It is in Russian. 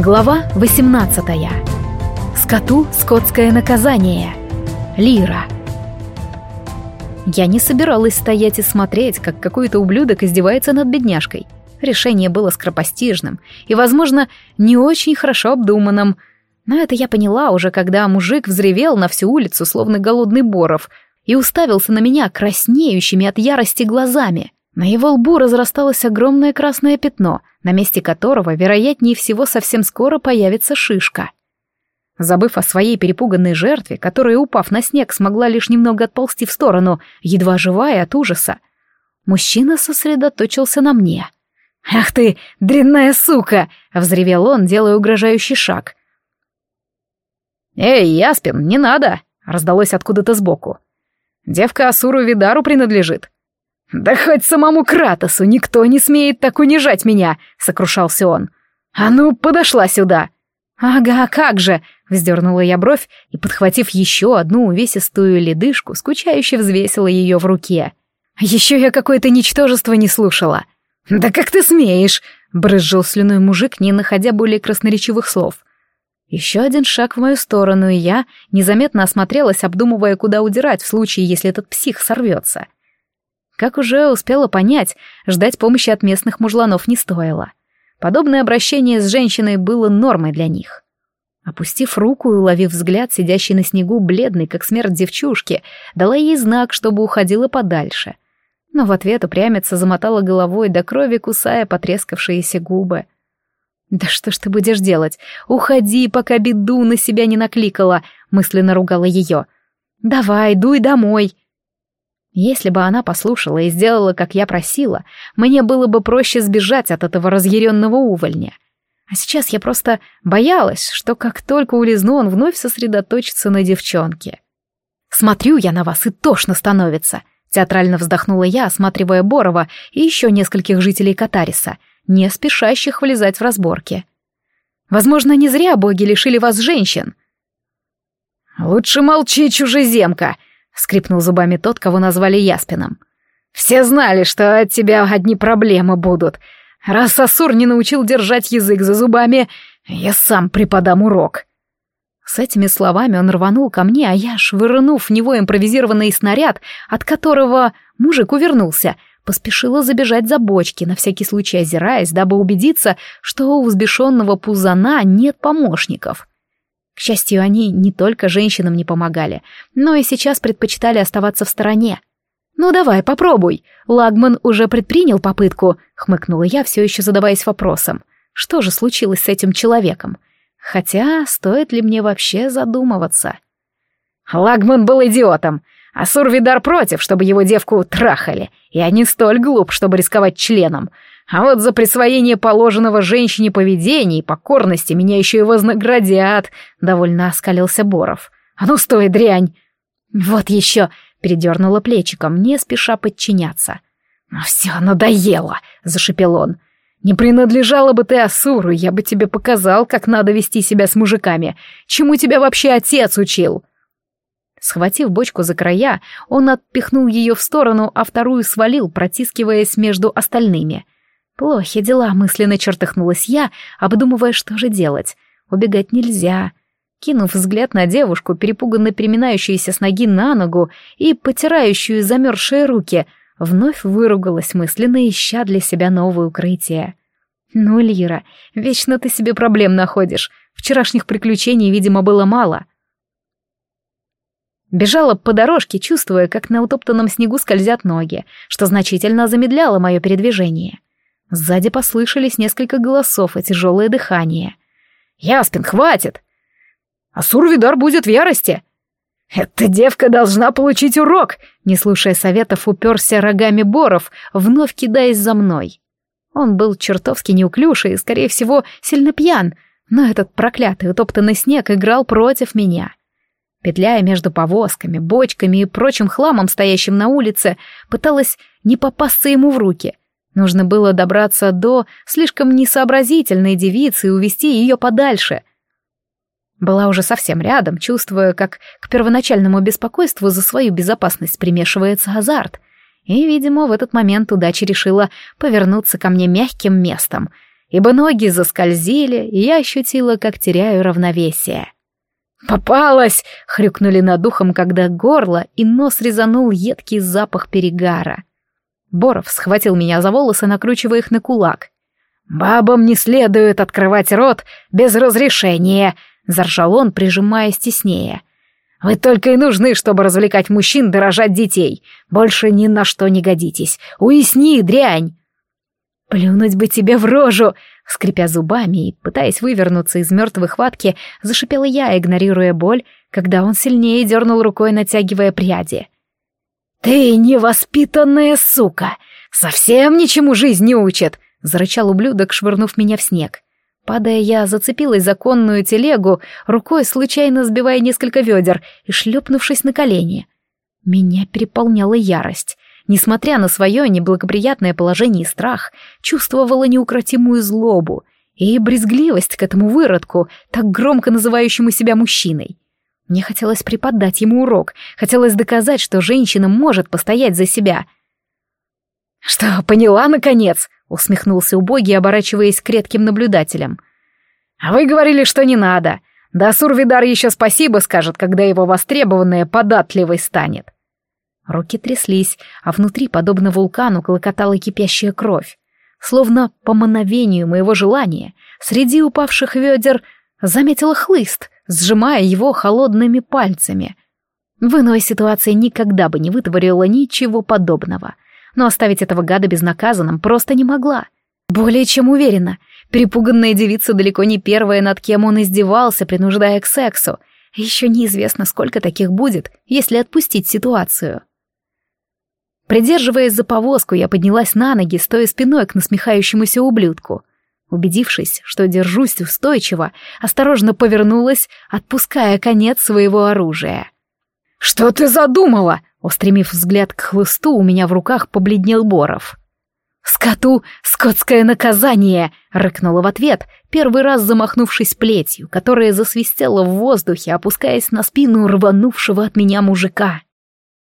Глава 18. Скоту скотское наказание. Лира. Я не собиралась стоять и смотреть, как какой-то ублюдок издевается над бедняжкой. Решение было скоропостижным и, возможно, не очень хорошо обдуманным. Но это я поняла уже, когда мужик взревел на всю улицу, словно голодный боров, и уставился на меня краснеющими от ярости глазами — на его лбу разрасталось огромное красное пятно, на месте которого, вероятнее всего, совсем скоро появится шишка. Забыв о своей перепуганной жертве, которая, упав на снег, смогла лишь немного отползти в сторону, едва живая от ужаса, мужчина сосредоточился на мне. «Ах ты, дрянная сука!» — взревел он, делая угрожающий шаг. «Эй, Яспин, не надо!» — раздалось откуда-то сбоку. «Девка Асуру Видару принадлежит. «Да хоть самому Кратосу никто не смеет так унижать меня!» — сокрушался он. «А ну, подошла сюда!» «Ага, как же!» — вздернула я бровь и, подхватив еще одну увесистую ледышку, скучающе взвесила ее в руке. «Еще я какое-то ничтожество не слушала!» «Да как ты смеешь!» — брызжил слюной мужик, не находя более красноречивых слов. Еще один шаг в мою сторону, и я незаметно осмотрелась, обдумывая, куда удирать в случае, если этот псих сорвется. — как уже успела понять, ждать помощи от местных мужланов не стоило. Подобное обращение с женщиной было нормой для них. Опустив руку и уловив взгляд, сидящей на снегу, бледной, как смерть девчушки, дала ей знак, чтобы уходила подальше. Но в ответ упрямица замотала головой до крови, кусая потрескавшиеся губы. «Да что ж ты будешь делать? Уходи, пока беду на себя не накликала!» — мысленно ругала ее. «Давай, дуй домой!» Если бы она послушала и сделала, как я просила, мне было бы проще сбежать от этого разъяренного увольня. А сейчас я просто боялась, что как только улизну, он вновь сосредоточится на девчонке. «Смотрю я на вас, и тошно становится», — театрально вздохнула я, осматривая Борова и еще нескольких жителей Катариса, не спешащих влезать в разборки. «Возможно, не зря боги лишили вас женщин». «Лучше молчи, чужеземка», скрипнул зубами тот, кого назвали Яспином. «Все знали, что от тебя одни проблемы будут. Раз Асур не научил держать язык за зубами, я сам преподам урок». С этими словами он рванул ко мне, а я, швырнув в него импровизированный снаряд, от которого мужик увернулся, поспешила забежать за бочки, на всякий случай озираясь, дабы убедиться, что у взбешенного пузана нет помощников. К счастью, они не только женщинам не помогали, но и сейчас предпочитали оставаться в стороне. «Ну давай, попробуй. Лагман уже предпринял попытку», — хмыкнула я, все еще задаваясь вопросом. «Что же случилось с этим человеком? Хотя, стоит ли мне вообще задумываться?» «Лагман был идиотом, а Сурвидар против, чтобы его девку трахали, и они столь глуп, чтобы рисковать членом. А вот за присвоение положенного женщине поведения и покорности меня еще и вознаградят, — довольно оскалился Боров. А ну стой, дрянь! Вот еще, — передернула плечиком, не спеша подчиняться. Ну все, надоело, — зашипел он. Не принадлежала бы ты Асуру, я бы тебе показал, как надо вести себя с мужиками. Чему тебя вообще отец учил? Схватив бочку за края, он отпихнул ее в сторону, а вторую свалил, протискиваясь между остальными — Плохи дела, мысленно чертыхнулась я, обдумывая, что же делать. Убегать нельзя. Кинув взгляд на девушку, перепуганно переминающуюся с ноги на ногу и потирающую замерзшие руки, вновь выругалась мысленно, ища для себя новое укрытие. «Ну, Лира, вечно ты себе проблем находишь. Вчерашних приключений, видимо, было мало». Бежала по дорожке, чувствуя, как на утоптанном снегу скользят ноги, что значительно замедляло мое передвижение. Сзади послышались несколько голосов и тяжелое дыхание. «Яспин, хватит! Асур-Видар будет в ярости!» «Эта девка должна получить урок!» Не слушая советов, уперся рогами Боров, вновь кидаясь за мной. Он был чертовски неуклюж и, скорее всего, сильно пьян, но этот проклятый утоптанный снег играл против меня. Петляя между повозками, бочками и прочим хламом, стоящим на улице, пыталась не попасться ему в руки — Нужно было добраться до слишком несообразительной девицы и увести ее подальше. Была уже совсем рядом, чувствуя, как к первоначальному беспокойству за свою безопасность примешивается азарт. И, видимо, в этот момент удача решила повернуться ко мне мягким местом. ибо ноги заскользили, и я ощутила, как теряю равновесие. «Попалась!» — хрюкнули над ухом, когда горло и нос резанул едкий запах перегара. Боров схватил меня за волосы, накручивая их на кулак. «Бабам не следует открывать рот без разрешения!» — заржал он, прижимаясь теснее. «Вы только и нужны, чтобы развлекать мужчин, дорожать детей. Больше ни на что не годитесь. Уясни, дрянь!» «Плюнуть бы тебе в рожу!» Скрипя зубами и пытаясь вывернуться из мертвой хватки, зашипела я, игнорируя боль, когда он сильнее дернул рукой, натягивая пряди. «Ты невоспитанная сука! Совсем ничему жизнь не учит!» — зарычал ублюдок, швырнув меня в снег. Падая, я зацепилась за конную телегу, рукой случайно сбивая несколько ведер и шлепнувшись на колени. Меня переполняла ярость. Несмотря на свое неблагоприятное положение и страх, чувствовала неукротимую злобу и брезгливость к этому выродку, так громко называющему себя мужчиной. Мне хотелось преподать ему урок, хотелось доказать, что женщина может постоять за себя. «Что, поняла, наконец?» — усмехнулся убогий, оборачиваясь к редким наблюдателям. «А вы говорили, что не надо. Да Сурвидар еще спасибо скажет, когда его востребованная податливой станет. Руки тряслись, а внутри, подобно вулкану, клокотала кипящая кровь. Словно по мановению моего желания, среди упавших ведер заметила хлыст, сжимая его холодными пальцами. В иной ситуации никогда бы не вытворила ничего подобного, но оставить этого гада безнаказанным просто не могла. Более чем уверена, перепуганная девица далеко не первая, над кем он издевался, принуждая к сексу. Еще неизвестно, сколько таких будет, если отпустить ситуацию. Придерживаясь за повозку, я поднялась на ноги, стоя спиной к насмехающемуся ублюдку. Убедившись, что держусь устойчиво, осторожно повернулась, отпуская конец своего оружия. «Что ты задумала?» Устремив взгляд к хлысту, у меня в руках побледнел Боров. «Скоту скотское наказание!» — рыкнула в ответ, первый раз замахнувшись плетью, которая засвистела в воздухе, опускаясь на спину рванувшего от меня мужика.